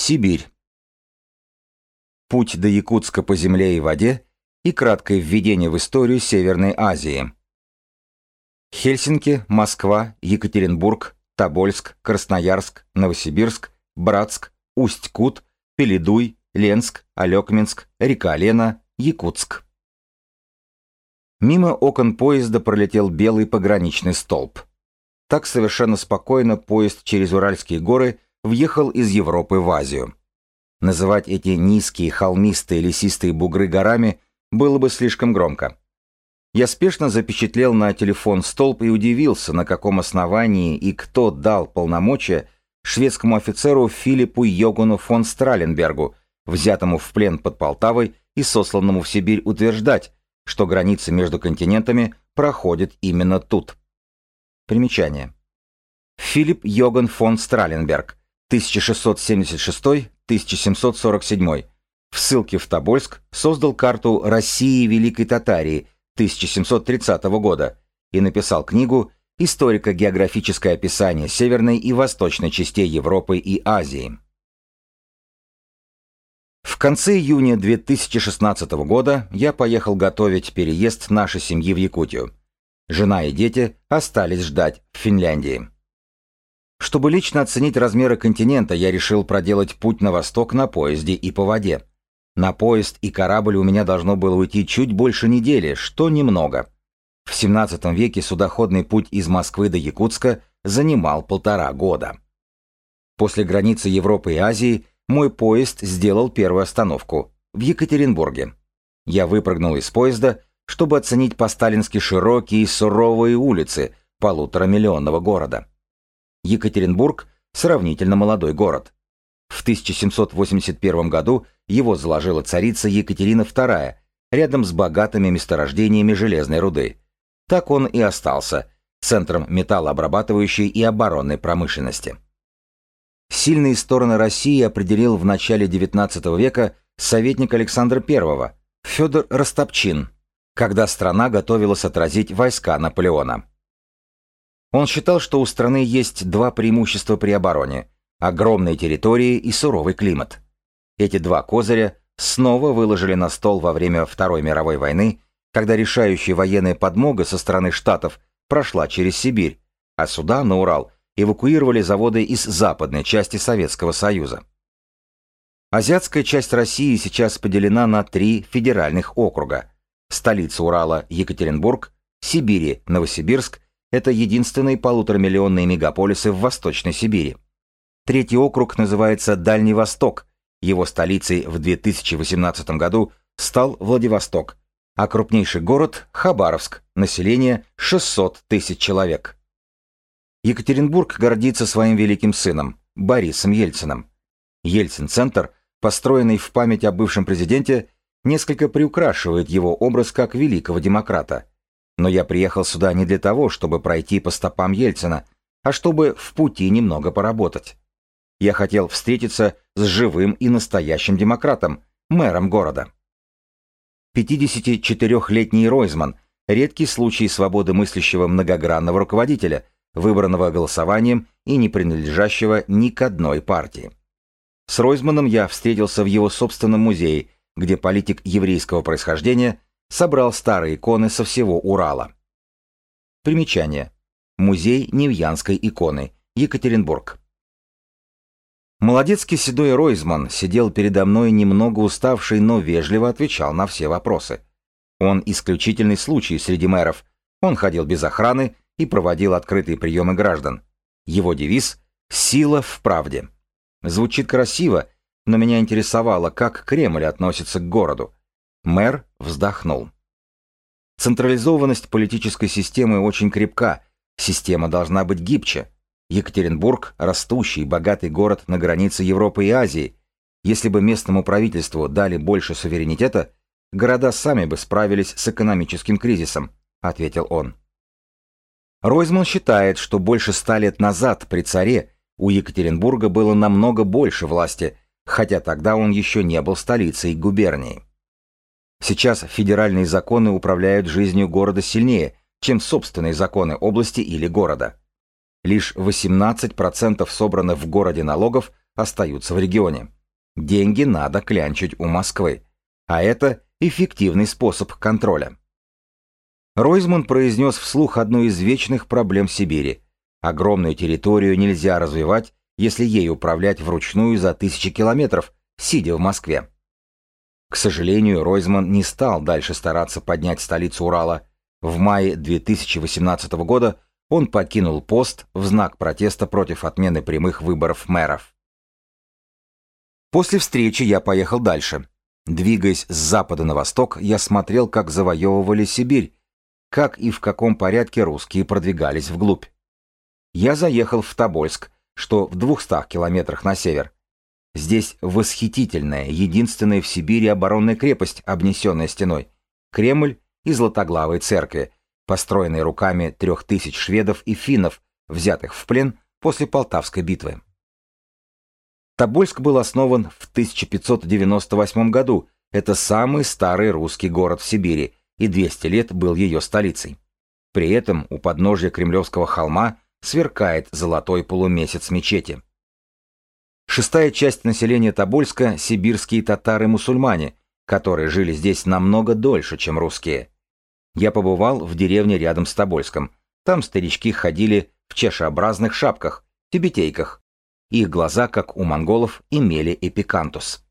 Сибирь. Путь до Якутска по земле и воде и краткое введение в историю Северной Азии. Хельсинки, Москва, Екатеринбург, Тобольск, Красноярск, Новосибирск, Братск, Усть-Кут, Пеледуй, Ленск, Алекминск, река Лена, Якутск. Мимо окон поезда пролетел белый пограничный столб. Так совершенно спокойно поезд через Уральские горы въехал из Европы в Азию. Называть эти низкие, холмистые, лесистые бугры горами было бы слишком громко. Я спешно запечатлел на телефон столб и удивился, на каком основании и кто дал полномочия шведскому офицеру Филиппу Йогану фон Страленбергу, взятому в плен под Полтавой и сосланному в Сибирь утверждать, что граница между континентами проходит именно тут. Примечание. Филипп Йоган фон Страленберг, 1676-1747, в ссылке в Тобольск создал карту России Великой Татарии 1730 года и написал книгу «Историко-географическое описание северной и восточной частей Европы и Азии». В конце июня 2016 года я поехал готовить переезд нашей семьи в Якутию. Жена и дети остались ждать в Финляндии. Чтобы лично оценить размеры континента, я решил проделать путь на восток на поезде и по воде. На поезд и корабль у меня должно было уйти чуть больше недели, что немного. В 17 веке судоходный путь из Москвы до Якутска занимал полтора года. После границы Европы и Азии мой поезд сделал первую остановку в Екатеринбурге. Я выпрыгнул из поезда, чтобы оценить по-сталински широкие и суровые улицы полуторамиллионного города. Екатеринбург – сравнительно молодой город. В 1781 году его заложила царица Екатерина II рядом с богатыми месторождениями железной руды. Так он и остался центром металлообрабатывающей и оборонной промышленности. Сильные стороны России определил в начале XIX века советник Александра I, Федор Растопчин, когда страна готовилась отразить войска Наполеона. Он считал, что у страны есть два преимущества при обороне – огромные территории и суровый климат. Эти два козыря снова выложили на стол во время Второй мировой войны, когда решающая военная подмога со стороны Штатов прошла через Сибирь, а сюда, на Урал, эвакуировали заводы из западной части Советского Союза. Азиатская часть России сейчас поделена на три федеральных округа. Столица Урала – Екатеринбург, Сибири – Новосибирск – это единственные полуторамиллионные мегаполисы в Восточной Сибири. Третий округ называется Дальний Восток, его столицей в 2018 году стал Владивосток, а крупнейший город – Хабаровск, население 600 тысяч человек. Екатеринбург гордится своим великим сыном, Борисом Ельциным. Ельцин-центр, построенный в память о бывшем президенте, несколько приукрашивает его образ как великого демократа. Но я приехал сюда не для того, чтобы пройти по стопам Ельцина, а чтобы в пути немного поработать. Я хотел встретиться с живым и настоящим демократом, мэром города. 54-летний Ройзман – редкий случай свободы мыслящего многогранного руководителя – выбранного голосованием и не принадлежащего ни к одной партии. С Ройзманом я встретился в его собственном музее, где политик еврейского происхождения собрал старые иконы со всего Урала. Примечание. Музей Невьянской иконы. Екатеринбург. Молодецкий седой Ройзман сидел передо мной немного уставший, но вежливо отвечал на все вопросы. Он исключительный случай среди мэров. Он ходил без охраны и проводил открытые приемы граждан. Его девиз «Сила в правде». Звучит красиво, но меня интересовало, как Кремль относится к городу. Мэр вздохнул. Централизованность политической системы очень крепка, система должна быть гибче. Екатеринбург – растущий, богатый город на границе Европы и Азии. Если бы местному правительству дали больше суверенитета, города сами бы справились с экономическим кризисом, ответил он. Ройзман считает, что больше ста лет назад при царе у Екатеринбурга было намного больше власти, хотя тогда он еще не был столицей губернии. Сейчас федеральные законы управляют жизнью города сильнее, чем собственные законы области или города. Лишь 18% собранных в городе налогов остаются в регионе. Деньги надо клянчить у Москвы. А это эффективный способ контроля. Ройзман произнес вслух одну из вечных проблем Сибири. Огромную территорию нельзя развивать, если ей управлять вручную за тысячи километров, сидя в Москве. К сожалению, Ройзман не стал дальше стараться поднять столицу Урала. В мае 2018 года он покинул пост в знак протеста против отмены прямых выборов мэров. После встречи я поехал дальше. Двигаясь с запада на восток, я смотрел, как завоевывали Сибирь, как и в каком порядке русские продвигались вглубь. Я заехал в Тобольск, что в 200 километрах на север. Здесь восхитительная, единственная в Сибири оборонная крепость, обнесенная стеной, Кремль и Златоглавые церкви, построенные руками трех тысяч шведов и финнов, взятых в плен после Полтавской битвы. Тобольск был основан в 1598 году. Это самый старый русский город в Сибири, и 200 лет был ее столицей. При этом у подножья Кремлевского холма сверкает золотой полумесяц мечети. Шестая часть населения Тобольска – сибирские татары-мусульмане, которые жили здесь намного дольше, чем русские. Я побывал в деревне рядом с Тобольском. Там старички ходили в чашеобразных шапках, тюбетейках. Их глаза, как у монголов, имели эпикантус.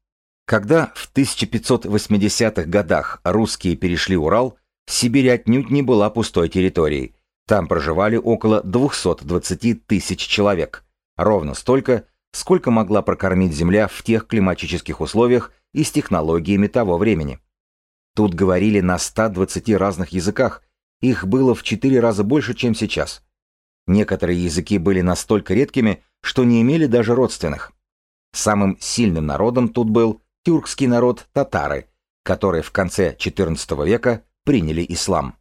Когда в 1580-х годах русские перешли Урал, Сибирь отнюдь не была пустой территорией. Там проживали около 220 тысяч человек, ровно столько, сколько могла прокормить Земля в тех климатических условиях и с технологиями того времени. Тут говорили на 120 разных языках, их было в 4 раза больше, чем сейчас. Некоторые языки были настолько редкими, что не имели даже родственных. Самым сильным народом тут был тюркский народ татары, которые в конце XIV века приняли ислам.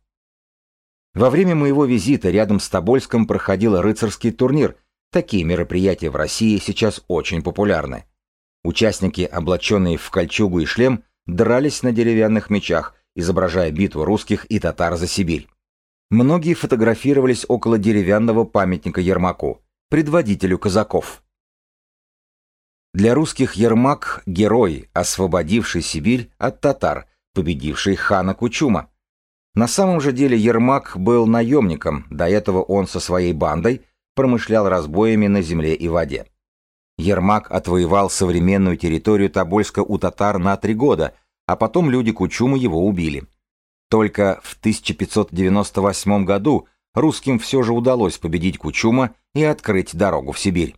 Во время моего визита рядом с Тобольском проходил рыцарский турнир. Такие мероприятия в России сейчас очень популярны. Участники, облаченные в кольчугу и шлем, дрались на деревянных мечах, изображая битву русских и татар за Сибирь. Многие фотографировались около деревянного памятника Ермаку, предводителю казаков. Для русских Ермак – герой, освободивший Сибирь от татар, победивший хана Кучума. На самом же деле Ермак был наемником, до этого он со своей бандой промышлял разбоями на земле и воде. Ермак отвоевал современную территорию Тобольска у татар на три года, а потом люди Кучума его убили. Только в 1598 году русским все же удалось победить Кучума и открыть дорогу в Сибирь.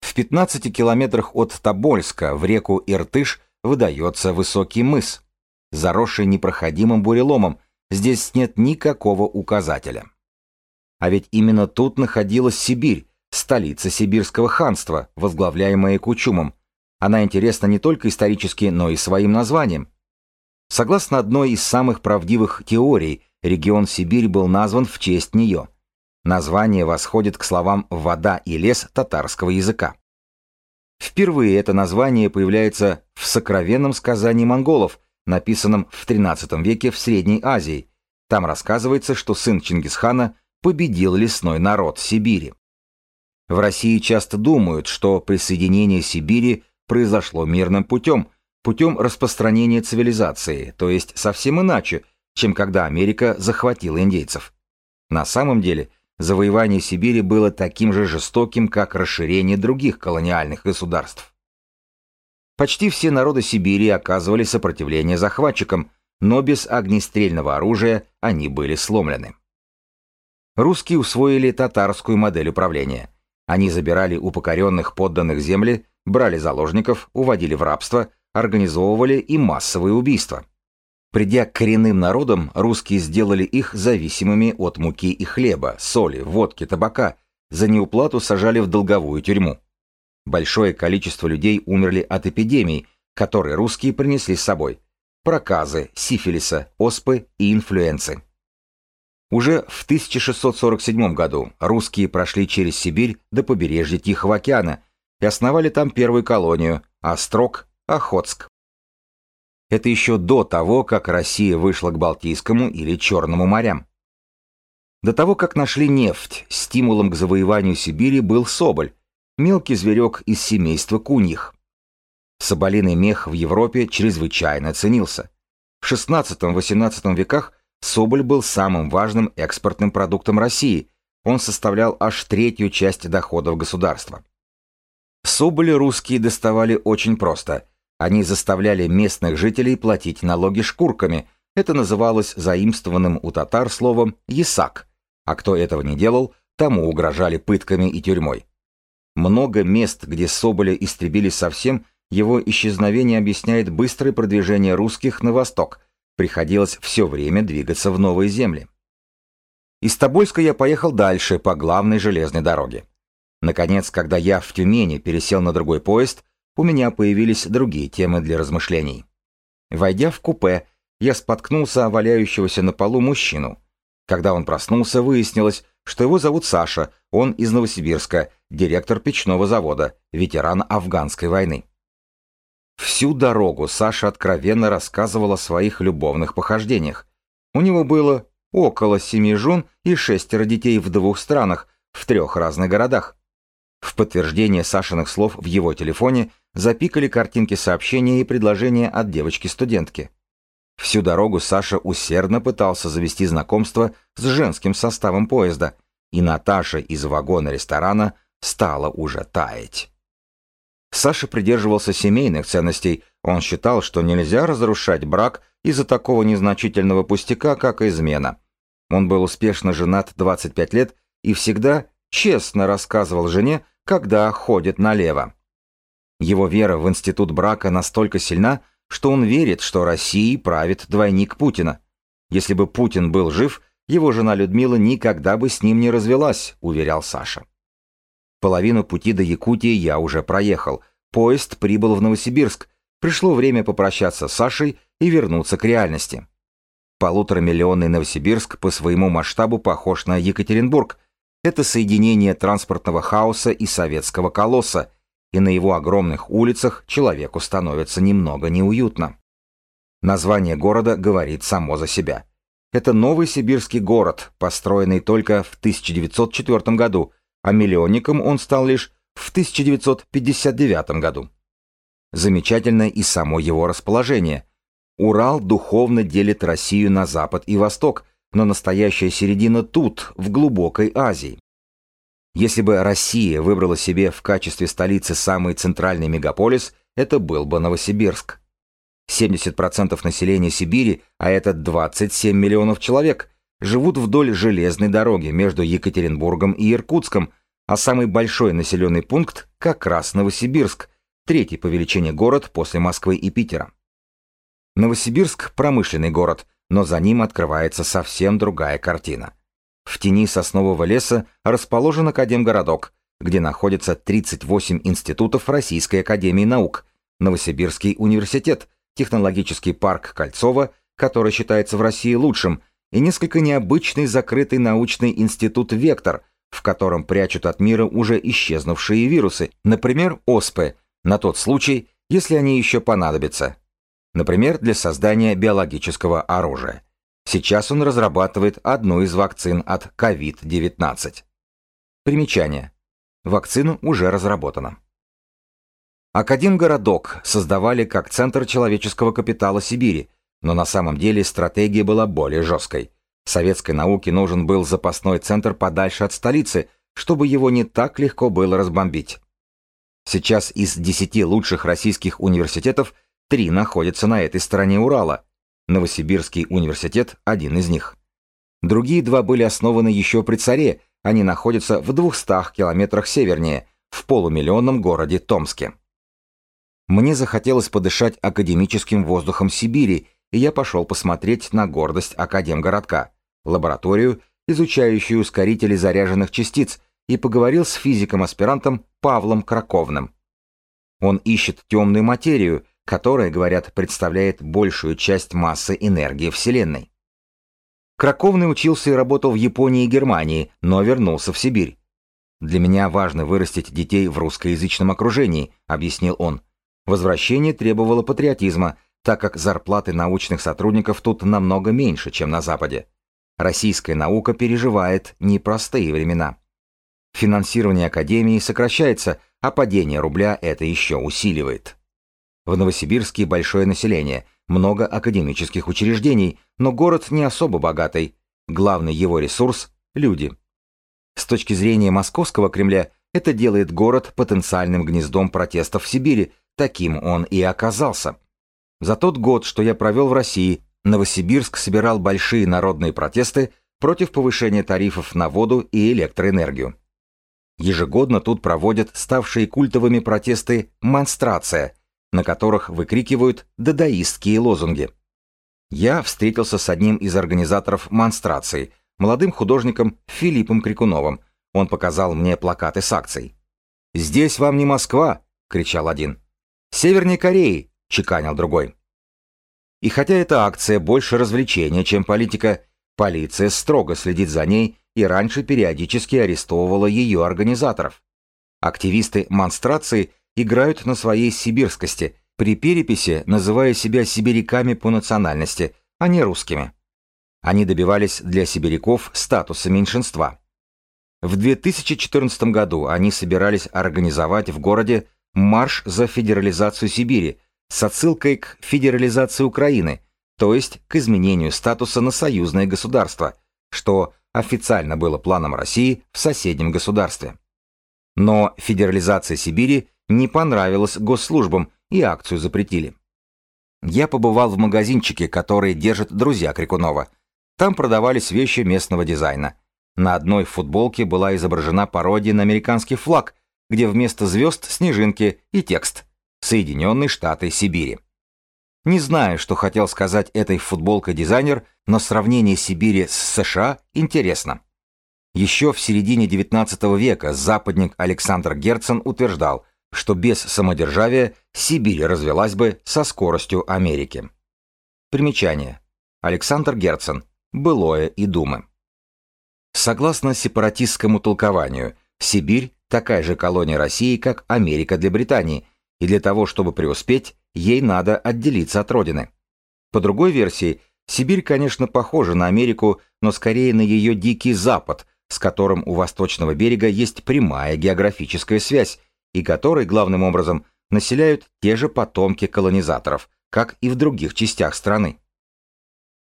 В 15 километрах от Тобольска в реку Иртыш выдается высокий мыс, заросший непроходимым буреломом, здесь нет никакого указателя. А ведь именно тут находилась Сибирь, столица сибирского ханства, возглавляемая Кучумом. Она интересна не только исторически, но и своим названием. Согласно одной из самых правдивых теорий, регион Сибирь был назван в честь нее – Название восходит к словам «вода» и «лес» татарского языка. Впервые это название появляется в сокровенном сказании монголов, написанном в XIII веке в Средней Азии. Там рассказывается, что сын Чингисхана победил лесной народ Сибири. В России часто думают, что присоединение Сибири произошло мирным путем, путем распространения цивилизации, то есть совсем иначе, чем когда Америка захватила индейцев. На самом деле – завоевание Сибири было таким же жестоким, как расширение других колониальных государств. Почти все народы Сибири оказывали сопротивление захватчикам, но без огнестрельного оружия они были сломлены. Русские усвоили татарскую модель управления. Они забирали у покоренных подданных земли, брали заложников, уводили в рабство, организовывали и массовые убийства. Придя к коренным народам, русские сделали их зависимыми от муки и хлеба, соли, водки, табака, за неуплату сажали в долговую тюрьму. Большое количество людей умерли от эпидемий, которые русские принесли с собой. Проказы, сифилиса, оспы и инфлюенции. Уже в 1647 году русские прошли через Сибирь до побережья Тихого океана и основали там первую колонию – Острог, Охотск. Это еще до того, как Россия вышла к Балтийскому или Черному морям. До того, как нашли нефть, стимулом к завоеванию Сибири был соболь, мелкий зверек из семейства куньих. Соболиный мех в Европе чрезвычайно ценился. В XVI-XVIII веках соболь был самым важным экспортным продуктом России, он составлял аж третью часть доходов государства. Соболи русские доставали очень просто. Они заставляли местных жителей платить налоги шкурками. Это называлось заимствованным у татар словом «ясак», а кто этого не делал, тому угрожали пытками и тюрьмой. Много мест, где соболи истребились совсем, его исчезновение объясняет быстрое продвижение русских на восток. Приходилось все время двигаться в новые земли. Из Тобольска я поехал дальше по главной железной дороге. Наконец, когда я в Тюмени пересел на другой поезд, у меня появились другие темы для размышлений. Войдя в купе, я споткнулся о валяющегося на полу мужчину. Когда он проснулся, выяснилось, что его зовут Саша, он из Новосибирска, директор печного завода, ветеран афганской войны. Всю дорогу Саша откровенно рассказывал о своих любовных похождениях. У него было около семи жен и шестеро детей в двух странах, в трех разных городах. В подтверждение Сашиных слов в его телефоне запикали картинки сообщения и предложения от девочки-студентки. Всю дорогу Саша усердно пытался завести знакомство с женским составом поезда, и Наташа из вагона ресторана стала уже таять. Саша придерживался семейных ценностей, он считал, что нельзя разрушать брак из-за такого незначительного пустяка, как измена. Он был успешно женат 25 лет и всегда честно рассказывал жене, когда ходит налево. Его вера в институт брака настолько сильна, что он верит, что Россией правит двойник Путина. Если бы Путин был жив, его жена Людмила никогда бы с ним не развелась, уверял Саша. Половину пути до Якутии я уже проехал. Поезд прибыл в Новосибирск. Пришло время попрощаться с Сашей и вернуться к реальности. Полуторамиллионный Новосибирск по своему масштабу похож на Екатеринбург. Это соединение транспортного хаоса и советского колосса, и на его огромных улицах человеку становится немного неуютно. Название города говорит само за себя. Это новый сибирский город, построенный только в 1904 году, а миллионником он стал лишь в 1959 году. Замечательно и само его расположение. Урал духовно делит Россию на запад и восток, но настоящая середина тут, в глубокой Азии. Если бы Россия выбрала себе в качестве столицы самый центральный мегаполис, это был бы Новосибирск. 70% населения Сибири, а это 27 миллионов человек, живут вдоль железной дороги между Екатеринбургом и Иркутском, а самый большой населенный пункт как раз Новосибирск, третий по величине город после Москвы и Питера. Новосибирск – промышленный город, но за ним открывается совсем другая картина – в тени соснового леса расположен Академгородок, где находится 38 институтов Российской Академии Наук, Новосибирский университет, технологический парк Кольцово, который считается в России лучшим, и несколько необычный закрытый научный институт «Вектор», в котором прячут от мира уже исчезнувшие вирусы, например, ОСПы, на тот случай, если они еще понадобятся. Например, для создания биологического оружия. Сейчас он разрабатывает одну из вакцин от COVID-19. Примечание. Вакцина уже разработана. Академгородок создавали как центр человеческого капитала Сибири, но на самом деле стратегия была более жесткой. Советской науке нужен был запасной центр подальше от столицы, чтобы его не так легко было разбомбить. Сейчас из десяти лучших российских университетов три находятся на этой стороне Урала, Новосибирский университет – один из них. Другие два были основаны еще при царе, они находятся в 200 километрах севернее, в полумиллионном городе Томске. Мне захотелось подышать академическим воздухом Сибири, и я пошел посмотреть на гордость Академгородка, лабораторию, изучающую ускорители заряженных частиц, и поговорил с физиком-аспирантом Павлом Краковным. Он ищет темную материю, которая, говорят, представляет большую часть массы энергии Вселенной. Краковный учился и работал в Японии и Германии, но вернулся в Сибирь. «Для меня важно вырастить детей в русскоязычном окружении», — объяснил он. Возвращение требовало патриотизма, так как зарплаты научных сотрудников тут намного меньше, чем на Западе. Российская наука переживает непростые времена. Финансирование академии сокращается, а падение рубля это еще усиливает. В Новосибирске большое население, много академических учреждений, но город не особо богатый. Главный его ресурс – люди. С точки зрения московского Кремля, это делает город потенциальным гнездом протестов в Сибири, таким он и оказался. За тот год, что я провел в России, Новосибирск собирал большие народные протесты против повышения тарифов на воду и электроэнергию. Ежегодно тут проводят ставшие культовыми протесты «Монстрация», на которых выкрикивают дадаистские лозунги. Я встретился с одним из организаторов монстрации, молодым художником Филиппом Крикуновым. Он показал мне плакаты с акцией. «Здесь вам не Москва!» — кричал один. «Северной Кореи!» — чеканил другой. И хотя эта акция больше развлечения, чем политика, полиция строго следит за ней и раньше периодически арестовывала ее организаторов. Активисты монстрации играют на своей сибирскости, при переписи называя себя сибиряками по национальности, а не русскими. Они добивались для сибиряков статуса меньшинства. В 2014 году они собирались организовать в городе марш за федерализацию Сибири с отсылкой к федерализации Украины, то есть к изменению статуса на союзное государство, что официально было планом России в соседнем государстве. Но федерализация Сибири не понравилась госслужбам и акцию запретили. Я побывал в магазинчике, который держат друзья Крикунова. Там продавались вещи местного дизайна. На одной футболке была изображена пародия на американский флаг, где вместо звезд снежинки и текст «Соединенные Штаты Сибири». Не знаю, что хотел сказать этой футболкой дизайнер, но сравнение Сибири с США интересно. Еще в середине XIX века западник Александр Герцен утверждал, что без самодержавия Сибирь развелась бы со скоростью Америки. Примечание. Александр Герцен. Былое и думы. Согласно сепаратистскому толкованию, Сибирь такая же колония России, как Америка для Британии, и для того, чтобы преуспеть, ей надо отделиться от родины. По другой версии, Сибирь, конечно, похожа на Америку, но скорее на ее дикий запад, с которым у восточного берега есть прямая географическая связь, и который, главным образом, населяют те же потомки колонизаторов, как и в других частях страны.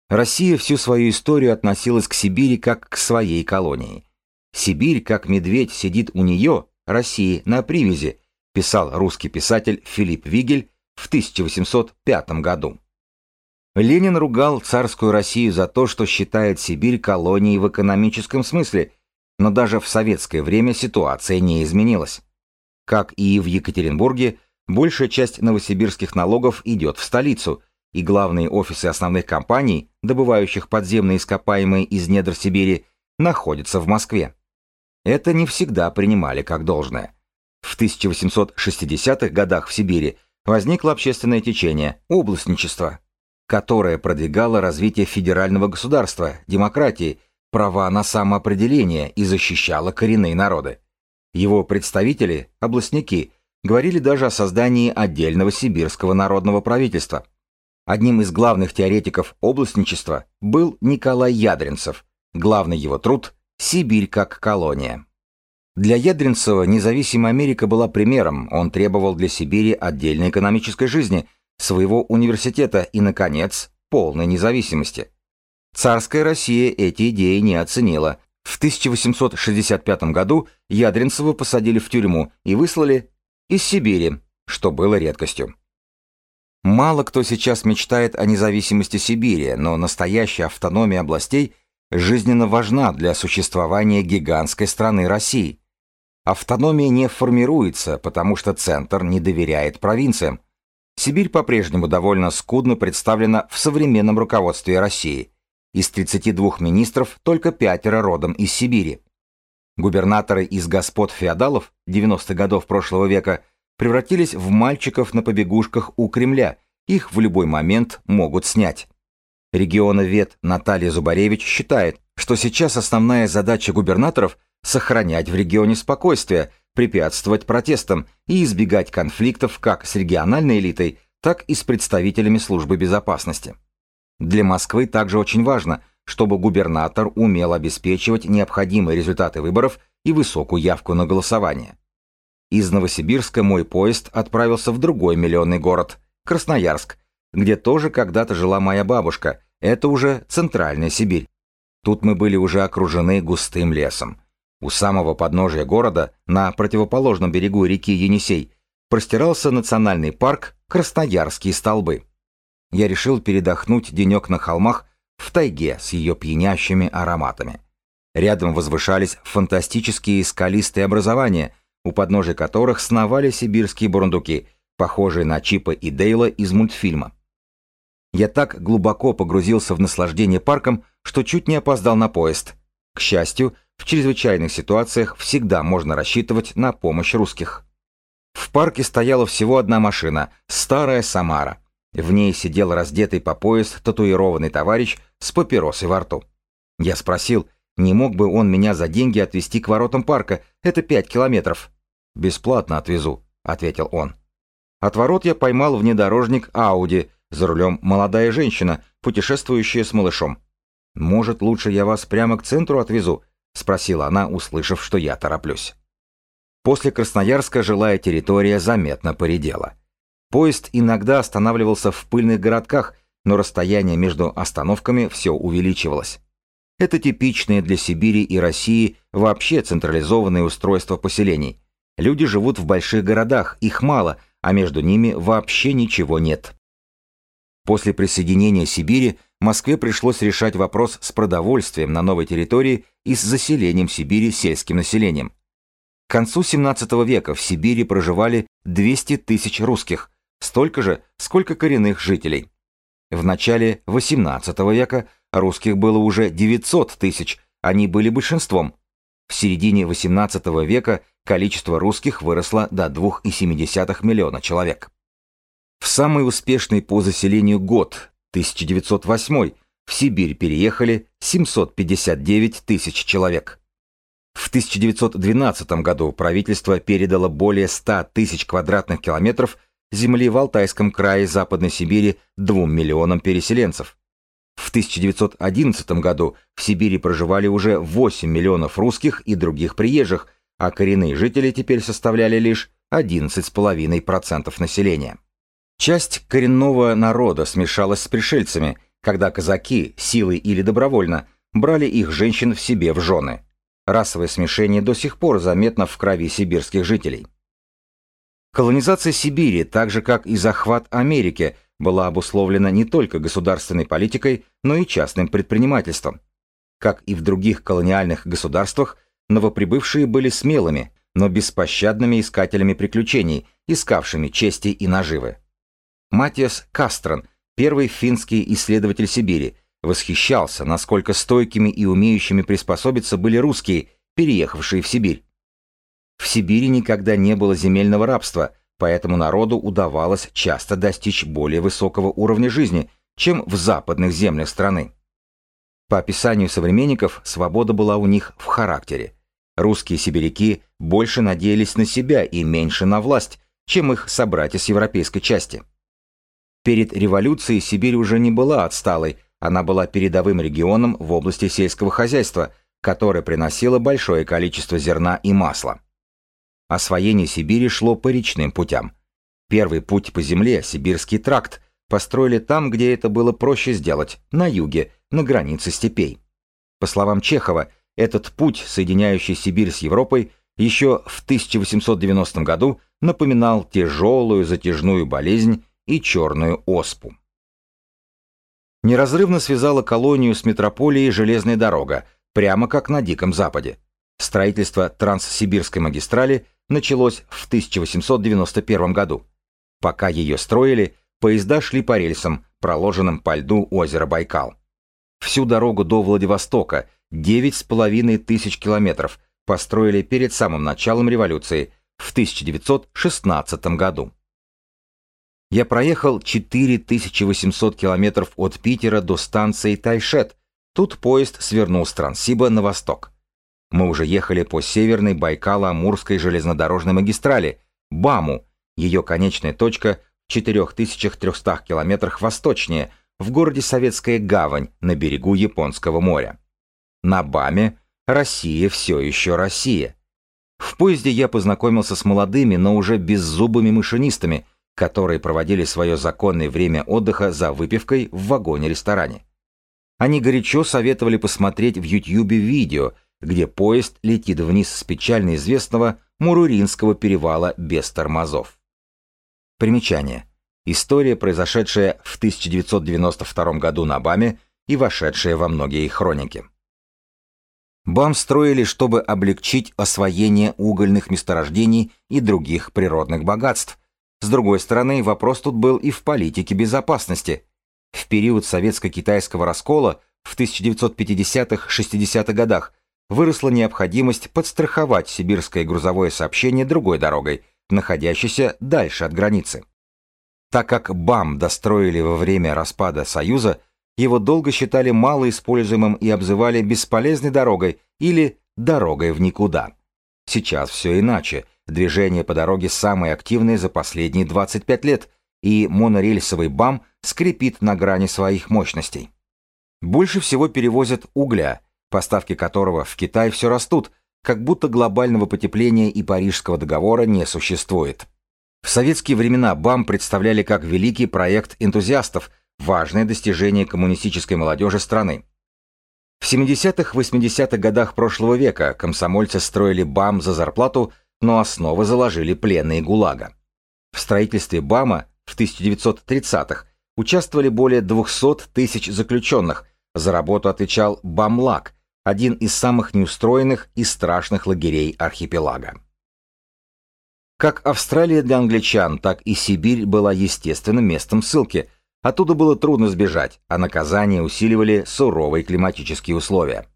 Россия всю свою историю относилась к Сибири как к своей колонии. Сибирь, как медведь, сидит у нее, России, на привязи, писал русский писатель Филипп Вигель в 1805 году. Ленин ругал царскую Россию за то, что считает Сибирь колонией в экономическом смысле, но даже в советское время ситуация не изменилась. Как и в Екатеринбурге, большая часть новосибирских налогов идет в столицу, и главные офисы основных компаний, добывающих подземные ископаемые из недр Сибири, находятся в Москве. Это не всегда принимали как должное. В 1860-х годах в Сибири возникло общественное течение – областничество, которое продвигало развитие федерального государства, демократии, права на самоопределение и защищало коренные народы. Его представители, областники, говорили даже о создании отдельного сибирского народного правительства. Одним из главных теоретиков областничества был Николай Ядринцев. Главный его труд «Сибирь как колония». Для Ядринцева независимая Америка была примером, он требовал для Сибири отдельной экономической жизни, своего университета и, наконец, полной независимости. Царская Россия эти идеи не оценила. В 1865 году Ядринцева посадили в тюрьму и выслали из Сибири, что было редкостью. Мало кто сейчас мечтает о независимости Сибири, но настоящая автономия областей жизненно важна для существования гигантской страны России. Автономия не формируется, потому что центр не доверяет провинциям. Сибирь по-прежнему довольно скудно представлена в современном руководстве России. Из 32 министров только пятеро родом из Сибири. Губернаторы из господ феодалов 90-х годов прошлого века превратились в мальчиков на побегушках у Кремля, их в любой момент могут снять. Регионовед Наталья Зубаревич считает, что сейчас основная задача губернаторов – сохранять в регионе спокойствие, препятствовать протестам и избегать конфликтов как с региональной элитой, так и с представителями службы безопасности. Для Москвы также очень важно, чтобы губернатор умел обеспечивать необходимые результаты выборов и высокую явку на голосование. Из Новосибирска мой поезд отправился в другой миллионный город – Красноярск, где тоже когда-то жила моя бабушка, это уже Центральная Сибирь. Тут мы были уже окружены густым лесом. У самого подножия города, на противоположном берегу реки Енисей, простирался национальный парк Красноярские столбы. Я решил передохнуть денек на холмах в тайге с ее пьянящими ароматами. Рядом возвышались фантастические скалистые образования, у подножия которых сновали сибирские бурундуки, похожие на Чипа и Дейла из мультфильма. Я так глубоко погрузился в наслаждение парком, что чуть не опоздал на поезд. К счастью, в чрезвычайных ситуациях всегда можно рассчитывать на помощь русских. В парке стояла всего одна машина – старая «Самара». В ней сидел раздетый по пояс татуированный товарищ с папиросой во рту. Я спросил, не мог бы он меня за деньги отвезти к воротам парка, это пять километров. «Бесплатно отвезу», — ответил он. От ворот я поймал внедорожник Ауди, за рулем молодая женщина, путешествующая с малышом. «Может, лучше я вас прямо к центру отвезу?» — спросила она, услышав, что я тороплюсь. После Красноярска жилая территория заметно поредела. Поезд иногда останавливался в пыльных городках, но расстояние между остановками все увеличивалось. Это типичное для Сибири и России вообще централизованное устройство поселений. Люди живут в больших городах, их мало, а между ними вообще ничего нет. После присоединения Сибири Москве пришлось решать вопрос с продовольствием на новой территории и с заселением Сибири сельским населением. К концу XVII века в Сибири проживали 200 тысяч русских, столько же, сколько коренных жителей. В начале XVIII века русских было уже 900 тысяч, они были большинством. В середине XVIII века количество русских выросло до 2,7 миллиона человек. В самый успешный по заселению год, 1908, в Сибирь переехали 759 тысяч человек. В 1912 году правительство передало более 100 тысяч квадратных километров земли в Алтайском крае Западной Сибири двум миллионам переселенцев. В 1911 году в Сибири проживали уже 8 миллионов русских и других приезжих, а коренные жители теперь составляли лишь 11,5% населения. Часть коренного народа смешалась с пришельцами, когда казаки, силой или добровольно, брали их женщин в себе в жены. Расовое смешение до сих пор заметно в крови сибирских жителей. Колонизация Сибири, так же как и захват Америки, была обусловлена не только государственной политикой, но и частным предпринимательством. Как и в других колониальных государствах, новоприбывшие были смелыми, но беспощадными искателями приключений, искавшими чести и наживы. Матиас Кастрон, первый финский исследователь Сибири, восхищался, насколько стойкими и умеющими приспособиться были русские, переехавшие в Сибирь. В Сибири никогда не было земельного рабства, поэтому народу удавалось часто достичь более высокого уровня жизни, чем в западных землях страны. По описанию современников, свобода была у них в характере. Русские сибиряки больше надеялись на себя и меньше на власть, чем их собратья с европейской части. Перед революцией Сибирь уже не была отсталой, она была передовым регионом в области сельского хозяйства, которое приносило большое количество зерна и масла. Освоение Сибири шло по речным путям. Первый путь по земле, Сибирский тракт, построили там, где это было проще сделать, на юге, на границе степей. По словам Чехова, этот путь, соединяющий Сибирь с Европой, еще в 1890 году напоминал тяжелую затяжную болезнь и черную оспу. Неразрывно связала колонию с метрополией железная дорога, прямо как на Диком Западе. Строительство Транссибирской магистрали началось в 1891 году. Пока ее строили, поезда шли по рельсам, проложенным по льду озера Байкал. Всю дорогу до Владивостока, 9,5 тысяч километров, построили перед самым началом революции в 1916 году. Я проехал 4800 километров от Питера до станции Тайшет. Тут поезд свернул с Транссиба на восток. Мы уже ехали по северной Байкало-Амурской железнодорожной магистрали, БАМу, ее конечная точка в 4300 километрах восточнее, в городе Советская Гавань на берегу Японского моря. На БАМе Россия все еще Россия. В поезде я познакомился с молодыми, но уже беззубыми машинистами, которые проводили свое законное время отдыха за выпивкой в вагоне-ресторане. Они горячо советовали посмотреть в Ютьюбе видео, где поезд летит вниз с печально известного Муруринского перевала без тормозов. Примечание. История, произошедшая в 1992 году на БАМе и вошедшая во многие хроники. БАМ строили, чтобы облегчить освоение угольных месторождений и других природных богатств. С другой стороны, вопрос тут был и в политике безопасности. В период советско-китайского раскола в 1950-60-х годах выросла необходимость подстраховать сибирское грузовое сообщение другой дорогой, находящейся дальше от границы. Так как БАМ достроили во время распада Союза, его долго считали малоиспользуемым и обзывали бесполезной дорогой или дорогой в никуда. Сейчас все иначе. Движение по дороге самое активное за последние 25 лет, и монорельсовый БАМ скрипит на грани своих мощностей. Больше всего перевозят угля, поставки которого в Китай все растут, как будто глобального потепления и Парижского договора не существует. В советские времена БАМ представляли как великий проект энтузиастов, важное достижение коммунистической молодежи страны. В 70-80-х годах прошлого века комсомольцы строили БАМ за зарплату, но основы заложили пленные ГУЛАГа. В строительстве БАМа в 1930-х участвовали более 200 тысяч заключенных, за работу отвечал БАМЛАГ, один из самых неустроенных и страшных лагерей архипелага. Как Австралия для англичан, так и Сибирь была естественным местом ссылки. Оттуда было трудно сбежать, а наказания усиливали суровые климатические условия.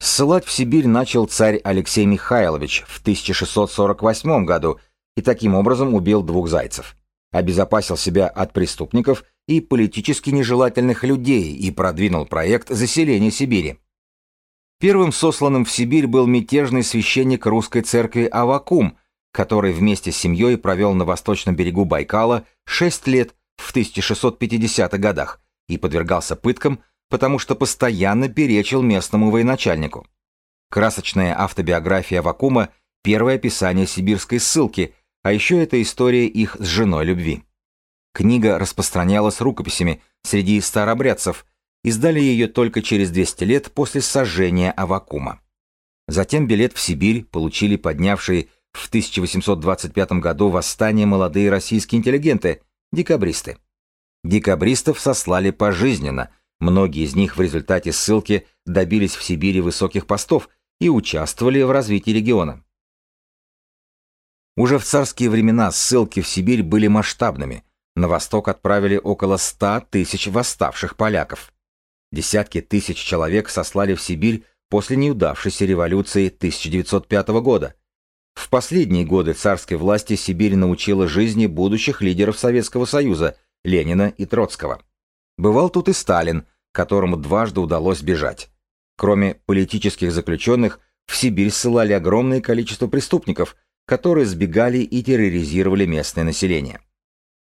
Ссылать в Сибирь начал царь Алексей Михайлович в 1648 году и таким образом убил двух зайцев. Обезопасил себя от преступников и политически нежелательных людей и продвинул проект заселения Сибири. Первым сосланным в Сибирь был мятежный священник русской церкви Авакум, который вместе с семьей провел на восточном берегу Байкала 6 лет в 1650-х годах и подвергался пыткам, потому что постоянно перечил местному военачальнику. Красочная автобиография Авакума – первое описание сибирской ссылки, а еще это история их с женой любви. Книга распространялась рукописями среди старобрядцев, издали ее только через 200 лет после сожжения Авакума. Затем билет в Сибирь получили поднявшие в 1825 году восстание молодые российские интеллигенты, декабристы. Декабристов сослали пожизненно, многие из них в результате ссылки добились в Сибири высоких постов и участвовали в развитии региона. Уже в царские времена ссылки в Сибирь были масштабными. На восток отправили около 100 тысяч восставших поляков. Десятки тысяч человек сослали в Сибирь после неудавшейся революции 1905 года. В последние годы царской власти Сибирь научила жизни будущих лидеров Советского Союза Ленина и Троцкого. Бывал тут и Сталин, которому дважды удалось бежать. Кроме политических заключенных, в Сибирь ссылали огромное количество преступников – которые сбегали и терроризировали местное население.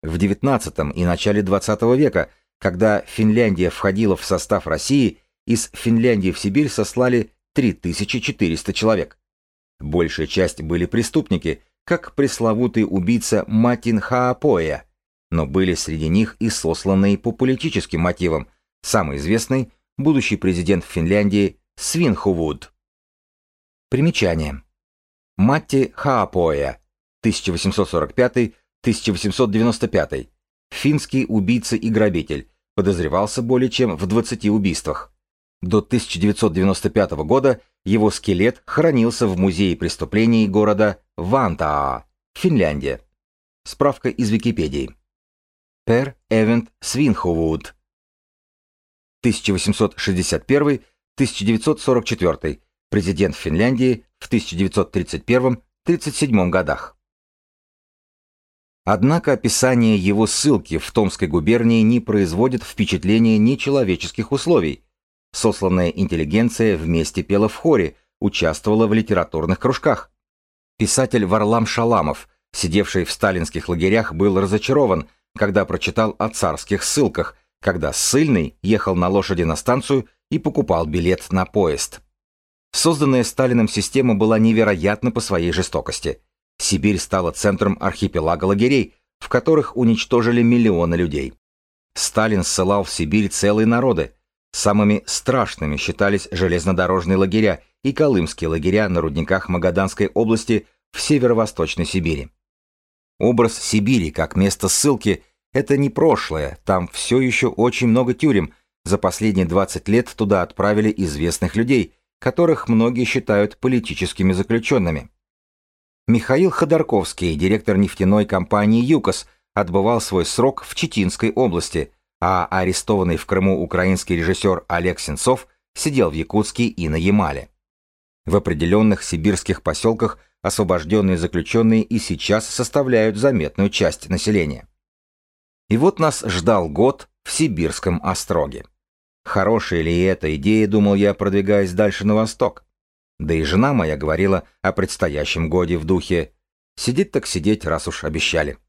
В XIX и начале XX века, когда Финляндия входила в состав России, из Финляндии в Сибирь сослали 3400 человек. Большая часть были преступники, как пресловутый убийца Матин Хаапоя, но были среди них и сосланные по политическим мотивам, самый известный – будущий президент Финляндии Свинхувуд. Примечание. Матти Хаапоя, 1845-1895, финский убийца и грабитель, подозревался более чем в 20 убийствах. До 1995 года его скелет хранился в музее преступлений города Вантаа, Финляндия. Справка из Википедии. Пер Эвент Свинховуд. 1861-1944, президент Финляндии в 1931-37 годах. Однако описание его ссылки в Томской губернии не производит впечатления нечеловеческих условий. Сосланная интеллигенция вместе пела в хоре, участвовала в литературных кружках. Писатель Варлам Шаламов, сидевший в сталинских лагерях, был разочарован, когда прочитал о царских ссылках, когда ссыльный ехал на лошади на станцию и покупал билет на поезд. Созданная Сталиным система была невероятна по своей жестокости. Сибирь стала центром архипелага лагерей, в которых уничтожили миллионы людей. Сталин ссылал в Сибирь целые народы. Самыми страшными считались железнодорожные лагеря и колымские лагеря на рудниках Магаданской области в северо-восточной Сибири. Образ Сибири как место ссылки – это не прошлое, там все еще очень много тюрем. За последние 20 лет туда отправили известных людей, которых многие считают политическими заключенными. Михаил Ходорковский, директор нефтяной компании «ЮКОС», отбывал свой срок в Читинской области, а арестованный в Крыму украинский режиссер Олег Сенцов сидел в Якутске и на Ямале. В определенных сибирских поселках освобожденные заключенные и сейчас составляют заметную часть населения. И вот нас ждал год в сибирском остроге. Хорошая ли эта идея, думал я, продвигаясь дальше на восток. Да и жена моя говорила о предстоящем годе в духе «сидеть так сидеть, раз уж обещали».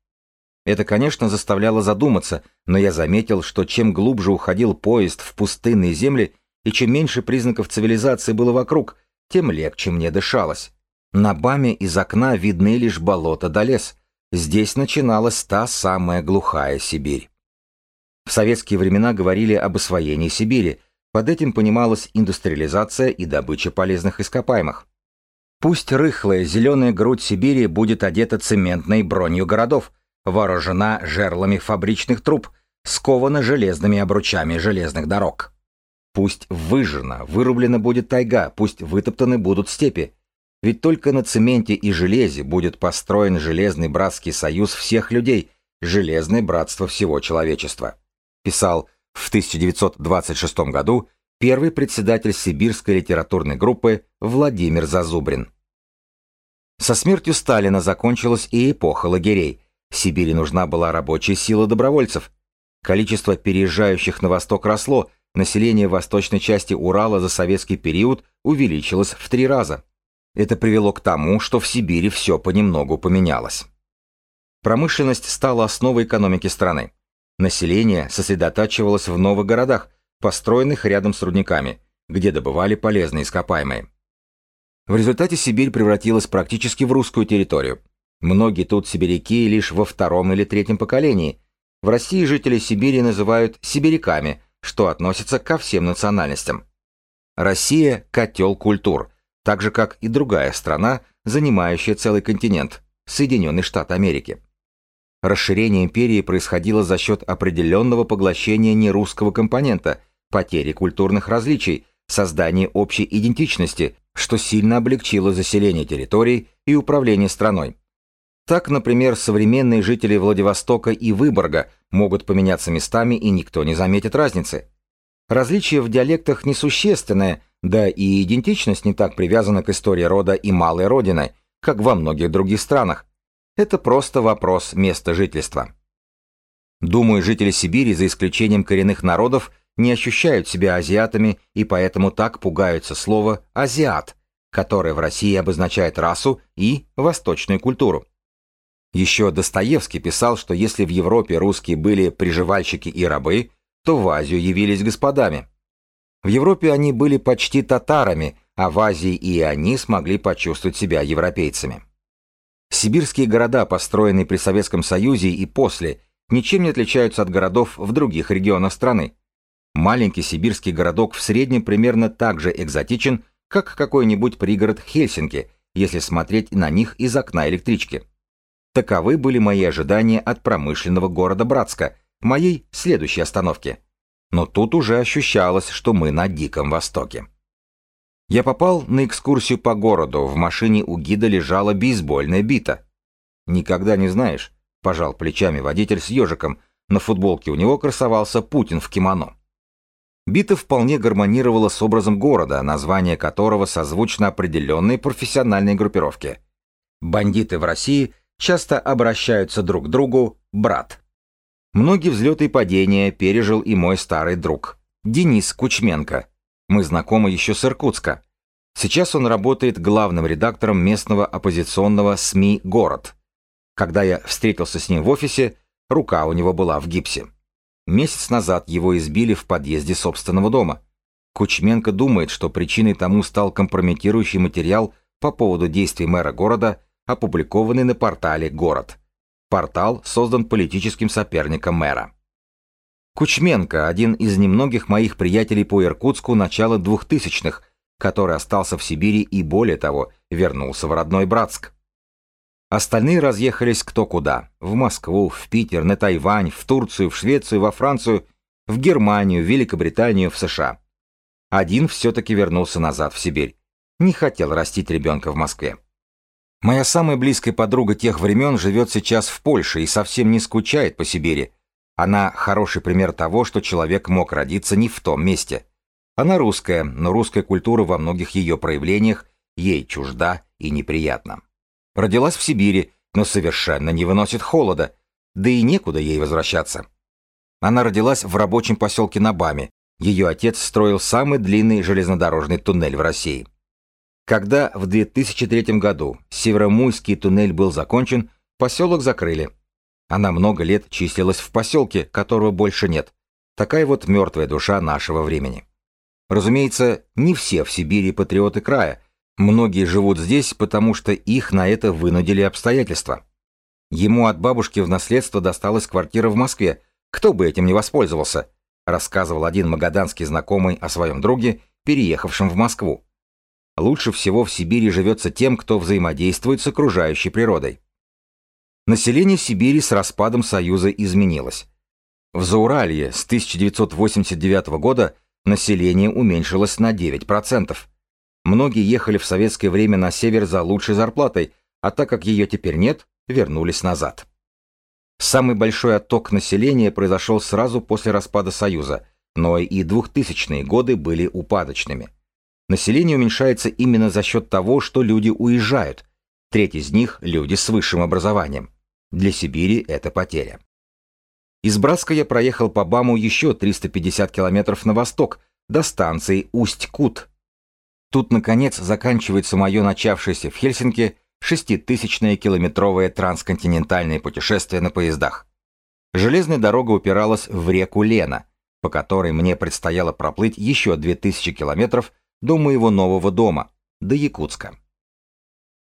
Это, конечно, заставляло задуматься, но я заметил, что чем глубже уходил поезд в пустынные земли и чем меньше признаков цивилизации было вокруг, тем легче мне дышалось. На баме из окна видны лишь болото да лес. Здесь начиналась та самая глухая Сибирь. В советские времена говорили об освоении Сибири. Под этим понималась индустриализация и добыча полезных ископаемых. Пусть рыхлая зеленая грудь Сибири будет одета цементной бронью городов, вооружена жерлами фабричных труб, скована железными обручами железных дорог. Пусть выжжена, вырублена будет тайга, пусть вытоптаны будут степи, ведь только на цементе и железе будет построен железный братский союз всех людей, железное братство всего человечества. Писал в 1926 году первый председатель сибирской литературной группы Владимир Зазубрин. Со смертью Сталина закончилась и эпоха лагерей. Сибири нужна была рабочая сила добровольцев. Количество переезжающих на восток росло, население восточной части Урала за советский период увеличилось в три раза. Это привело к тому, что в Сибири все понемногу поменялось. Промышленность стала основой экономики страны. Население сосредотачивалось в новых городах, построенных рядом с рудниками, где добывали полезные ископаемые. В результате Сибирь превратилась практически в русскую территорию. Многие тут сибиряки лишь во втором или третьем поколении. В России жители Сибири называют сибиряками, что относится ко всем национальностям. Россия – котел культур – так же как и другая страна, занимающая целый континент – Соединенный Штат Америки. Расширение империи происходило за счет определенного поглощения нерусского компонента, потери культурных различий, создания общей идентичности, что сильно облегчило заселение территорий и управление страной. Так, например, современные жители Владивостока и Выборга могут поменяться местами и никто не заметит разницы. Различие в диалектах несущественное, да и идентичность не так привязана к истории рода и малой родины, как во многих других странах. Это просто вопрос места жительства. Думаю, жители Сибири, за исключением коренных народов, не ощущают себя азиатами и поэтому так пугаются слова «азиат», которое в России обозначает расу и восточную культуру. Еще Достоевский писал, что если в Европе русские были приживальщики и рабы, то в Азию явились господами. В Европе они были почти татарами, а в Азии и они смогли почувствовать себя европейцами. Сибирские города, построенные при Советском Союзе и после, ничем не отличаются от городов в других регионах страны. Маленький сибирский городок в среднем примерно так же экзотичен, как какой-нибудь пригород Хельсинки, если смотреть на них из окна электрички. Таковы были мои ожидания от промышленного города Братска, моей следующей остановки – но тут уже ощущалось, что мы на Диком Востоке. Я попал на экскурсию по городу, в машине у гида лежала бейсбольная бита. «Никогда не знаешь», — пожал плечами водитель с ежиком, на футболке у него красовался Путин в кимоно. Бита вполне гармонировала с образом города, название которого созвучно определенной профессиональной группировке. Бандиты в России часто обращаются друг к другу «брат». Многие взлеты и падения пережил и мой старый друг, Денис Кучменко. Мы знакомы еще с Иркутска. Сейчас он работает главным редактором местного оппозиционного СМИ «Город». Когда я встретился с ним в офисе, рука у него была в гипсе. Месяц назад его избили в подъезде собственного дома. Кучменко думает, что причиной тому стал компрометирующий материал по поводу действий мэра города, опубликованный на портале «Город». Портал создан политическим соперником мэра. Кучменко – один из немногих моих приятелей по Иркутску начала 2000-х, который остался в Сибири и, более того, вернулся в родной Братск. Остальные разъехались кто куда – в Москву, в Питер, на Тайвань, в Турцию, в Швецию, во Францию, в Германию, в Великобританию, в США. Один все-таки вернулся назад в Сибирь. Не хотел растить ребенка в Москве. Моя самая близкая подруга тех времен живет сейчас в Польше и совсем не скучает по Сибири. Она хороший пример того, что человек мог родиться не в том месте. Она русская, но русская культура во многих ее проявлениях ей чужда и неприятна. Родилась в Сибири, но совершенно не выносит холода, да и некуда ей возвращаться. Она родилась в рабочем поселке Набаме. Ее отец строил самый длинный железнодорожный туннель в России. Когда в 2003 году Северомуйский туннель был закончен, поселок закрыли. Она много лет числилась в поселке, которого больше нет. Такая вот мертвая душа нашего времени. Разумеется, не все в Сибири патриоты края. Многие живут здесь, потому что их на это вынудили обстоятельства. Ему от бабушки в наследство досталась квартира в Москве. Кто бы этим не воспользовался? Рассказывал один магаданский знакомый о своем друге, переехавшем в Москву. Лучше всего в Сибири живется тем, кто взаимодействует с окружающей природой. Население Сибири с распадом Союза изменилось. В Зауралье с 1989 года население уменьшилось на 9%. Многие ехали в советское время на север за лучшей зарплатой, а так как ее теперь нет, вернулись назад. Самый большой отток населения произошел сразу после распада Союза, но и 2000-е годы были упадочными. Население уменьшается именно за счет того, что люди уезжают. Треть из них – люди с высшим образованием. Для Сибири это потеря. Из Братска я проехал по БАМу еще 350 километров на восток, до станции Усть-Кут. Тут, наконец, заканчивается мое начавшееся в Хельсинки шеститысячное километровое трансконтинентальное путешествие на поездах. Железная дорога упиралась в реку Лена, по которой мне предстояло проплыть еще 2000 километров до моего нового дома, до Якутска.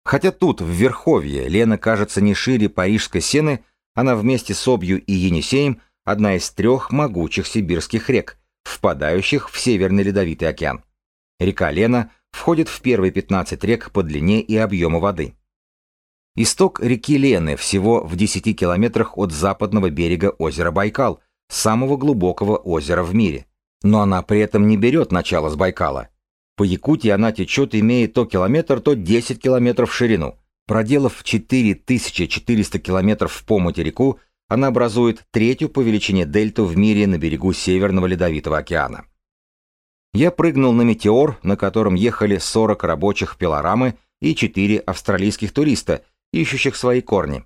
Хотя тут, в Верховье, Лена кажется не шире Парижской сены, она вместе с Обью и Енисеем одна из трех могучих сибирских рек, впадающих в Северный Ледовитый океан. Река Лена входит в первые 15 рек по длине и объему воды. Исток реки Лены всего в 10 километрах от западного берега озера Байкал, самого глубокого озера в мире. Но она при этом не берет начало с Байкала. По Якутии она течет, имея то километр, то 10 километров в ширину. Проделав 4400 километров по материку, она образует третью по величине дельту в мире на берегу Северного Ледовитого океана. Я прыгнул на метеор, на котором ехали 40 рабочих пилорамы и 4 австралийских туриста, ищущих свои корни.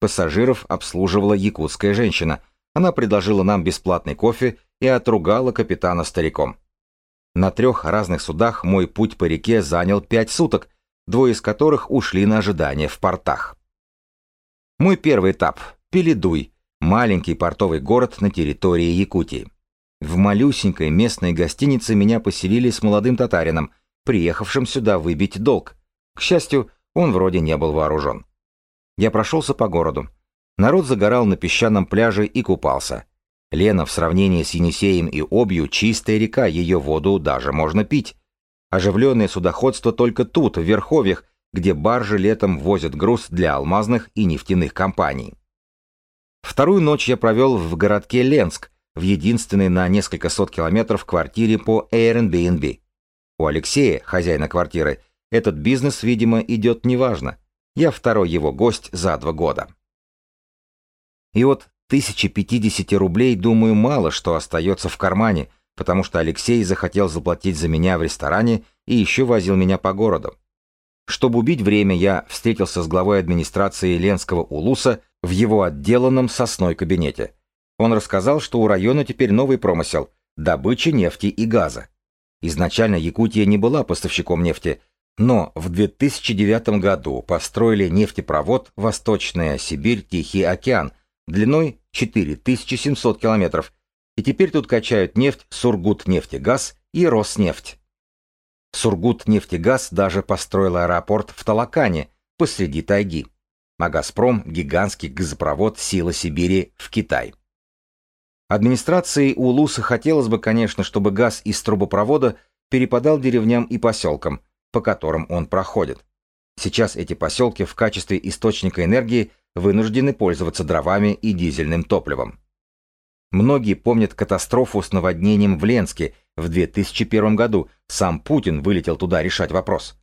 Пассажиров обслуживала якутская женщина. Она предложила нам бесплатный кофе и отругала капитана стариком. На трех разных судах мой путь по реке занял пять суток, двое из которых ушли на ожидание в портах. Мой первый этап – Пеледуй, маленький портовый город на территории Якутии. В малюсенькой местной гостинице меня поселили с молодым татарином, приехавшим сюда выбить долг. К счастью, он вроде не был вооружен. Я прошелся по городу. Народ загорал на песчаном пляже и купался. Лена в сравнении с Енисеем и Обью чистая река, ее воду даже можно пить. Оживленное судоходство только тут, в Верховьях, где баржи летом возят груз для алмазных и нефтяных компаний. Вторую ночь я провел в городке Ленск, в единственной на несколько сот километров квартире по Airbnb. У Алексея, хозяина квартиры, этот бизнес, видимо, идет неважно. Я второй его гость за два года. И вот 1050 рублей, думаю, мало что остается в кармане, потому что Алексей захотел заплатить за меня в ресторане и еще возил меня по городу. Чтобы убить время, я встретился с главой администрации Ленского Улуса в его отделанном сосной кабинете. Он рассказал, что у района теперь новый промысел – добыча нефти и газа. Изначально Якутия не была поставщиком нефти, но в 2009 году построили нефтепровод «Восточная Сибирь-Тихий океан», длиной 4700 километров, и теперь тут качают нефть Сургутнефтегаз и Роснефть. Сургутнефтегаз даже построил аэропорт в Талакане, посреди тайги, а «Газпром» — гигантский газопровод «Сила Сибири» в Китай. Администрации Улуса хотелось бы, конечно, чтобы газ из трубопровода перепадал деревням и поселкам, по которым он проходит. Сейчас эти поселки в качестве источника энергии вынуждены пользоваться дровами и дизельным топливом. Многие помнят катастрофу с наводнением в Ленске в 2001 году. Сам Путин вылетел туда решать вопрос.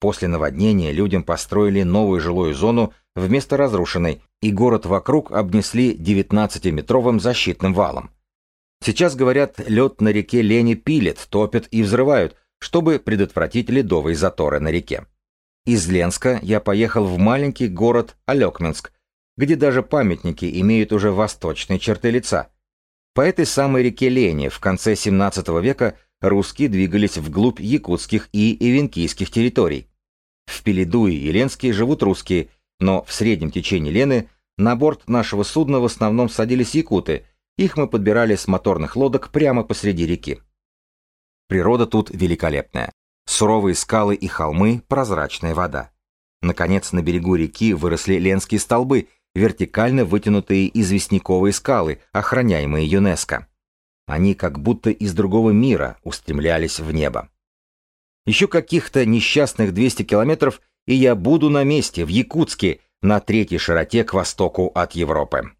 После наводнения людям построили новую жилую зону вместо разрушенной, и город вокруг обнесли 19-метровым защитным валом. Сейчас, говорят, лед на реке Лени пилят, топят и взрывают, чтобы предотвратить ледовые заторы на реке. Из Ленска я поехал в маленький город Алекминск, где даже памятники имеют уже восточные черты лица. По этой самой реке Лени в конце 17 века русские двигались вглубь якутских и ивенкийских территорий. В Пеледуе и Ленске живут русские, но в среднем течении Лены на борт нашего судна в основном садились якуты, их мы подбирали с моторных лодок прямо посреди реки. Природа тут великолепная. Суровые скалы и холмы, прозрачная вода. Наконец, на берегу реки выросли ленские столбы, вертикально вытянутые известняковые скалы, охраняемые ЮНЕСКО. Они как будто из другого мира устремлялись в небо. Еще каких-то несчастных 200 километров, и я буду на месте, в Якутске, на третьей широте к востоку от Европы.